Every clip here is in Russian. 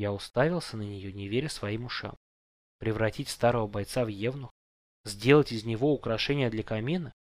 Я уставился на нее, не веря своим ушам. Превратить старого бойца в евнух? Сделать из него украшение для камина?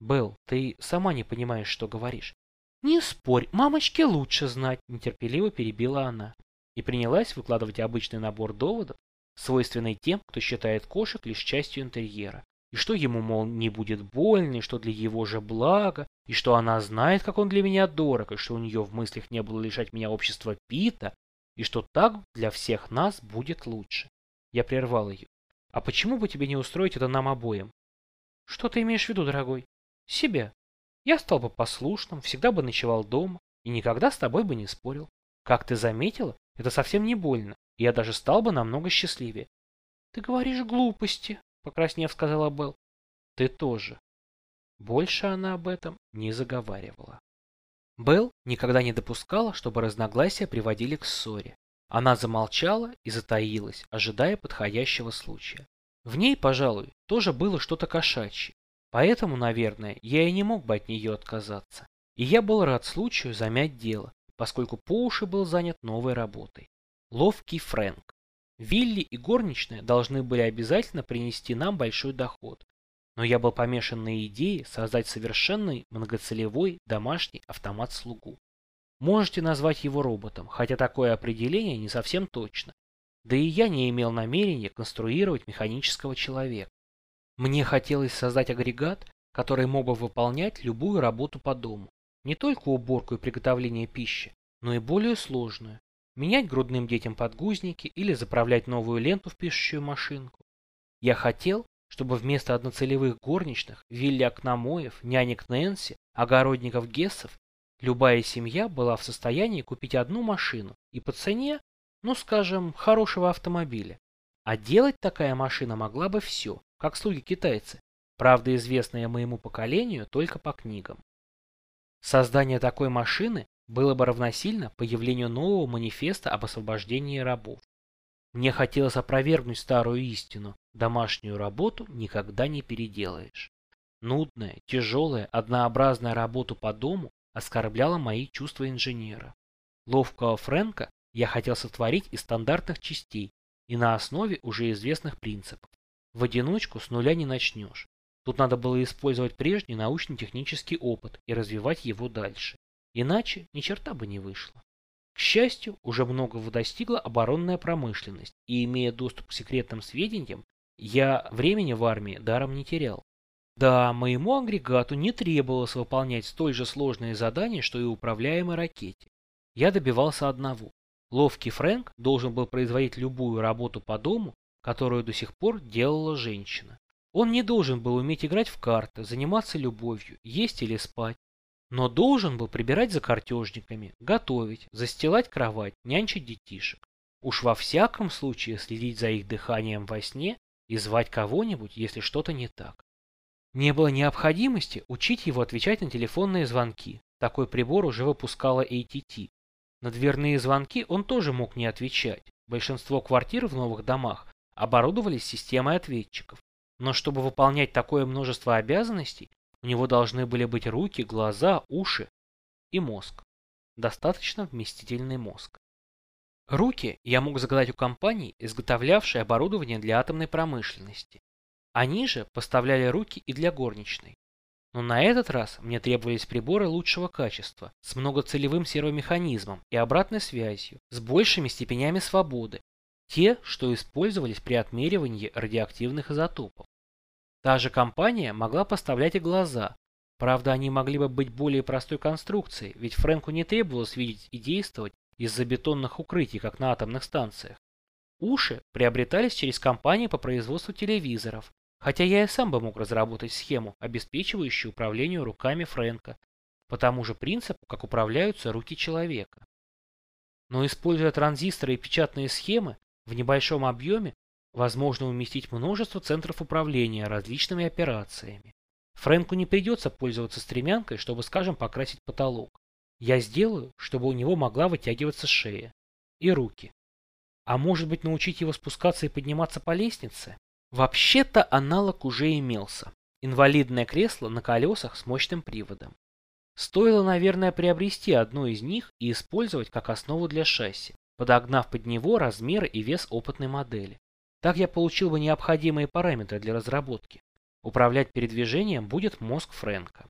Белл, ты сама не понимаешь, что говоришь. Не спорь, мамочке лучше знать, нетерпеливо перебила она. И принялась выкладывать обычный набор доводов, свойственный тем, кто считает кошек лишь частью интерьера. И что ему, мол, не будет больно, и что для его же блага, и что она знает, как он для меня дорог, и что у нее в мыслях не было лишать меня общества Пита, и что так для всех нас будет лучше. Я прервал ее. А почему бы тебе не устроить это нам обоим? Что ты имеешь в виду, дорогой? Себя. Я стал бы послушным, всегда бы ночевал дома и никогда с тобой бы не спорил. Как ты заметила, это совсем не больно, и я даже стал бы намного счастливее. Ты говоришь глупости, покраснев сказала Белл. Ты тоже. Больше она об этом не заговаривала. Белл никогда не допускала, чтобы разногласия приводили к ссоре. Она замолчала и затаилась, ожидая подходящего случая. В ней, пожалуй, тоже было что-то кошачье, поэтому, наверное, я и не мог бы от нее отказаться. И я был рад случаю замять дело, поскольку по уши был занят новой работой. Ловкий Фрэнк. Вилли и горничная должны были обязательно принести нам большой доход, но я был помешан на идее создать совершенный многоцелевой домашний автомат-слугу. Можете назвать его роботом, хотя такое определение не совсем точно. Да и я не имел намерения конструировать механического человека. Мне хотелось создать агрегат, который мог бы выполнять любую работу по дому. Не только уборку и приготовление пищи, но и более сложную. Менять грудным детям подгузники или заправлять новую ленту в пишущую машинку. Я хотел, чтобы вместо одноцелевых горничных, Вилли Окномоев, нянек Нэнси, огородников Гессов, любая семья была в состоянии купить одну машину и по цене, ну скажем, хорошего автомобиля. А делать такая машина могла бы все, как слуги-китайцы, правда известные моему поколению только по книгам. Создание такой машины было бы равносильно появлению нового манифеста об освобождении рабов. Мне хотелось опровергнуть старую истину. Домашнюю работу никогда не переделаешь. Нудная, тяжелая, однообразная работа по дому оскорбляла мои чувства инженера. Ловкого Фрэнка я хотел сотворить из стандартных частей и на основе уже известных принципов. В одиночку с нуля не начнешь. Тут надо было использовать прежний научно-технический опыт и развивать его дальше. Иначе ни черта бы не вышло. К счастью, уже многого достигла оборонная промышленность, и имея доступ к секретным сведениям, я времени в армии даром не терял. Да, моему агрегату не требовалось выполнять столь же сложные задания, что и управляемой ракете. Я добивался одного. Ловкий Фрэнк должен был производить любую работу по дому, которую до сих пор делала женщина. Он не должен был уметь играть в карты, заниматься любовью, есть или спать, но должен был прибирать за картежниками, готовить, застилать кровать, нянчить детишек. Уж во всяком случае следить за их дыханием во сне и звать кого-нибудь, если что-то не так. Не было необходимости учить его отвечать на телефонные звонки. Такой прибор уже выпускала ATT. На дверные звонки он тоже мог не отвечать. Большинство квартир в новых домах оборудовались системой ответчиков. Но чтобы выполнять такое множество обязанностей, у него должны были быть руки, глаза, уши и мозг. Достаточно вместительный мозг. Руки я мог загадать у компаний, изготовлявшей оборудование для атомной промышленности. Они же поставляли руки и для горничной. Но на этот раз мне требовались приборы лучшего качества, с многоцелевым сервомеханизмом и обратной связью, с большими степенями свободы, те, что использовались при отмеривании радиоактивных изотопов. Та же компания могла поставлять и глаза. Правда, они могли бы быть более простой конструкцией, ведь Фрэнку не требовалось видеть и действовать из-за бетонных укрытий, как на атомных станциях. Уши приобретались через компании по производству телевизоров, хотя я и сам бы мог разработать схему, обеспечивающую управлению руками Фрэнка, по тому же принципу, как управляются руки человека. Но используя транзисторы и печатные схемы в небольшом объеме, Возможно уместить множество центров управления различными операциями. Фрэнку не придется пользоваться стремянкой, чтобы, скажем, покрасить потолок. Я сделаю, чтобы у него могла вытягиваться шея. И руки. А может быть научить его спускаться и подниматься по лестнице? Вообще-то аналог уже имелся. Инвалидное кресло на колесах с мощным приводом. Стоило, наверное, приобрести одно из них и использовать как основу для шасси. подогнав под него размер и вес опытной модели. Так я получил бы необходимые параметры для разработки. Управлять передвижением будет мозг Фрэнка.